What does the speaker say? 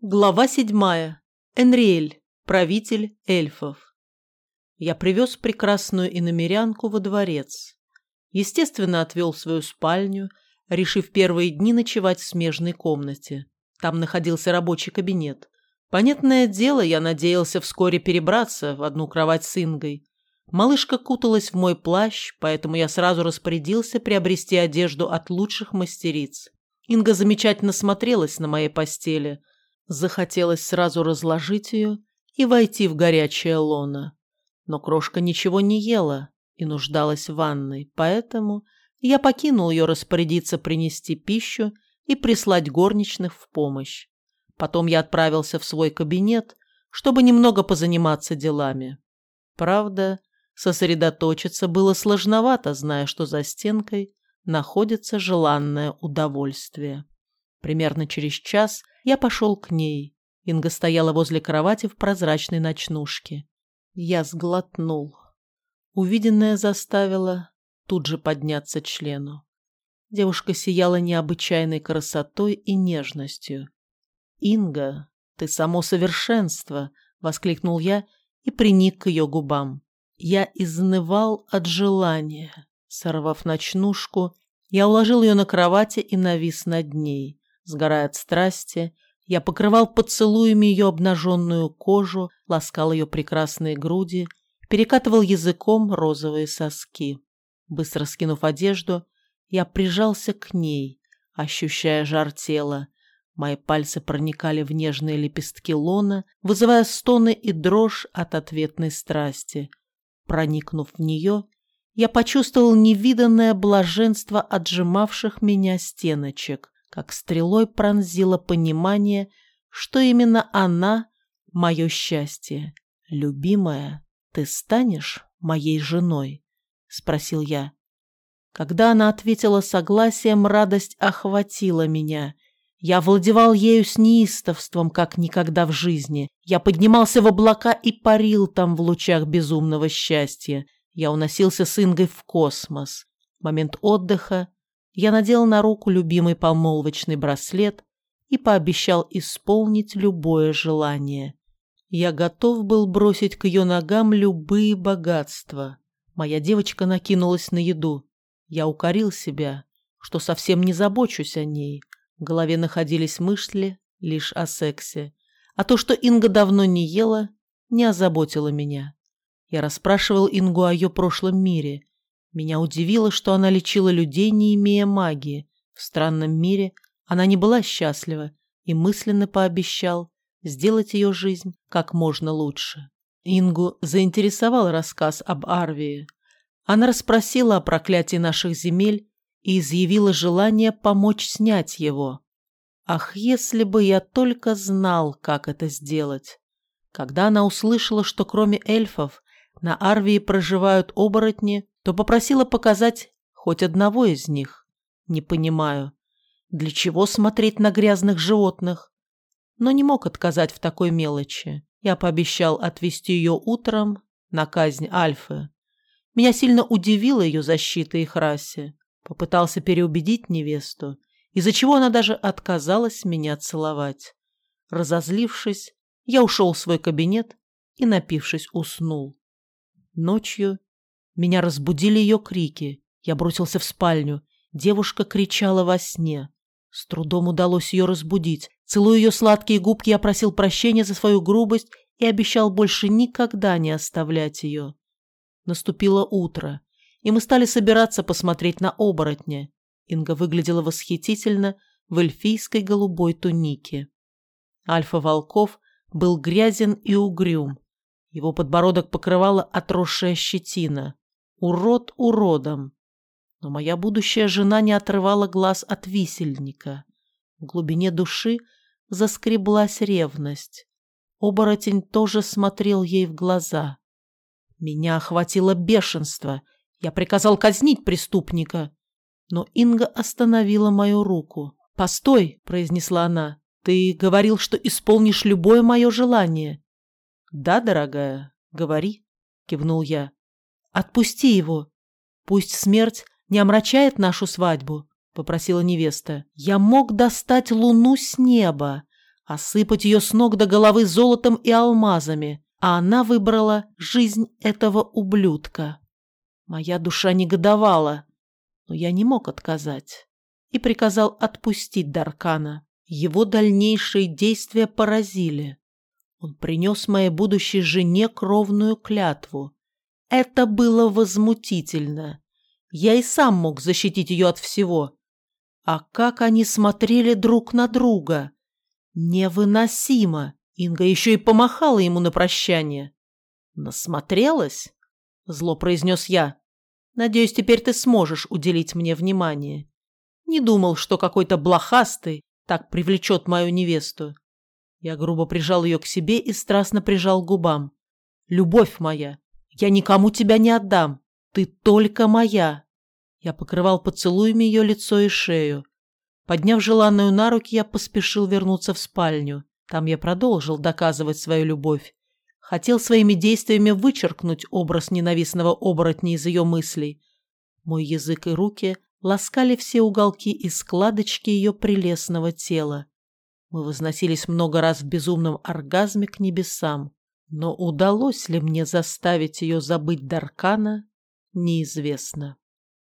Глава седьмая. Энриэль, правитель эльфов. Я привез прекрасную иномерянку во дворец. Естественно, отвел свою спальню, решив первые дни ночевать в смежной комнате. Там находился рабочий кабинет. Понятное дело, я надеялся вскоре перебраться в одну кровать с Ингой. Малышка куталась в мой плащ, поэтому я сразу распорядился приобрести одежду от лучших мастериц. Инга замечательно смотрелась на моей постели – Захотелось сразу разложить ее и войти в горячее лоно. Но крошка ничего не ела и нуждалась в ванной, поэтому я покинул ее распорядиться принести пищу и прислать горничных в помощь. Потом я отправился в свой кабинет, чтобы немного позаниматься делами. Правда, сосредоточиться было сложновато, зная, что за стенкой находится желанное удовольствие. Примерно через час я пошел к ней. Инга стояла возле кровати в прозрачной ночнушке. Я сглотнул. Увиденное заставило тут же подняться члену. Девушка сияла необычайной красотой и нежностью. «Инга, ты само совершенство!» — воскликнул я и приник к ее губам. Я изнывал от желания. Сорвав ночнушку, я уложил ее на кровати и навис над ней. Сгорая от страсти, я покрывал поцелуями ее обнаженную кожу, ласкал ее прекрасные груди, перекатывал языком розовые соски. Быстро скинув одежду, я прижался к ней, ощущая жар тела. Мои пальцы проникали в нежные лепестки лона, вызывая стоны и дрожь от ответной страсти. Проникнув в нее, я почувствовал невиданное блаженство отжимавших меня стеночек как стрелой пронзило понимание, что именно она — мое счастье. «Любимая, ты станешь моей женой?» — спросил я. Когда она ответила согласием, радость охватила меня. Я владевал ею с неистовством, как никогда в жизни. Я поднимался в облака и парил там в лучах безумного счастья. Я уносился с Ингой в космос. Момент отдыха я надел на руку любимый помолвочный браслет и пообещал исполнить любое желание. Я готов был бросить к ее ногам любые богатства. Моя девочка накинулась на еду. Я укорил себя, что совсем не забочусь о ней. В голове находились мысли лишь о сексе. А то, что Инга давно не ела, не озаботило меня. Я расспрашивал Ингу о ее прошлом мире, меня удивило, что она лечила людей, не имея магии. В странном мире она не была счастлива и мысленно пообещал сделать ее жизнь как можно лучше. Ингу заинтересовал рассказ об Арвии. Она расспросила о проклятии наших земель и изъявила желание помочь снять его. Ах, если бы я только знал, как это сделать. Когда она услышала, что кроме эльфов на Арвии проживают оборотни, то попросила показать хоть одного из них. Не понимаю, для чего смотреть на грязных животных? Но не мог отказать в такой мелочи. Я пообещал отвезти ее утром на казнь Альфы. Меня сильно удивила ее защита их расе. Попытался переубедить невесту, из-за чего она даже отказалась меня целовать. Разозлившись, я ушел в свой кабинет и, напившись, уснул. Ночью меня разбудили ее крики. Я бросился в спальню. Девушка кричала во сне. С трудом удалось ее разбудить. Целуя ее сладкие губки, я просил прощения за свою грубость и обещал больше никогда не оставлять ее. Наступило утро, и мы стали собираться посмотреть на оборотня. Инга выглядела восхитительно в эльфийской голубой тунике. Альфа Волков был грязен и угрюм. Его подбородок покрывала отросшая щетина. Урод уродом. Но моя будущая жена не отрывала глаз от висельника. В глубине души заскреблась ревность. Оборотень тоже смотрел ей в глаза. Меня охватило бешенство. Я приказал казнить преступника. Но Инга остановила мою руку. «Постой!» — произнесла она. «Ты говорил, что исполнишь любое мое желание». «Да, дорогая, говори», — кивнул я. «Отпусти его. Пусть смерть не омрачает нашу свадьбу», — попросила невеста. «Я мог достать луну с неба. осыпать ее с ног до головы золотом и алмазами, а она выбрала жизнь этого ублюдка. Моя душа негодовала, но я не мог отказать и приказал отпустить Даркана. Его дальнейшие действия поразили. Он принес моей будущей жене кровную клятву. Это было возмутительно. Я и сам мог защитить ее от всего. А как они смотрели друг на друга! Невыносимо! Инга еще и помахала ему на прощание. «Насмотрелась?» — зло произнес я. «Надеюсь, теперь ты сможешь уделить мне внимание. Не думал, что какой-то блохастый так привлечет мою невесту. Я грубо прижал ее к себе и страстно прижал к губам. «Любовь моя, я никому тебя не отдам. Ты только моя!» Я покрывал поцелуями ее лицо и шею. Подняв желанную на руки, я поспешил вернуться в спальню. Там я продолжил доказывать свою любовь. Хотел своими действиями вычеркнуть образ ненавистного оборотня из ее мыслей. Мой язык и руки ласкали все уголки и складочки ее прелестного тела. Мы возносились много раз в безумном оргазме к небесам, но удалось ли мне заставить ее забыть Даркана, неизвестно.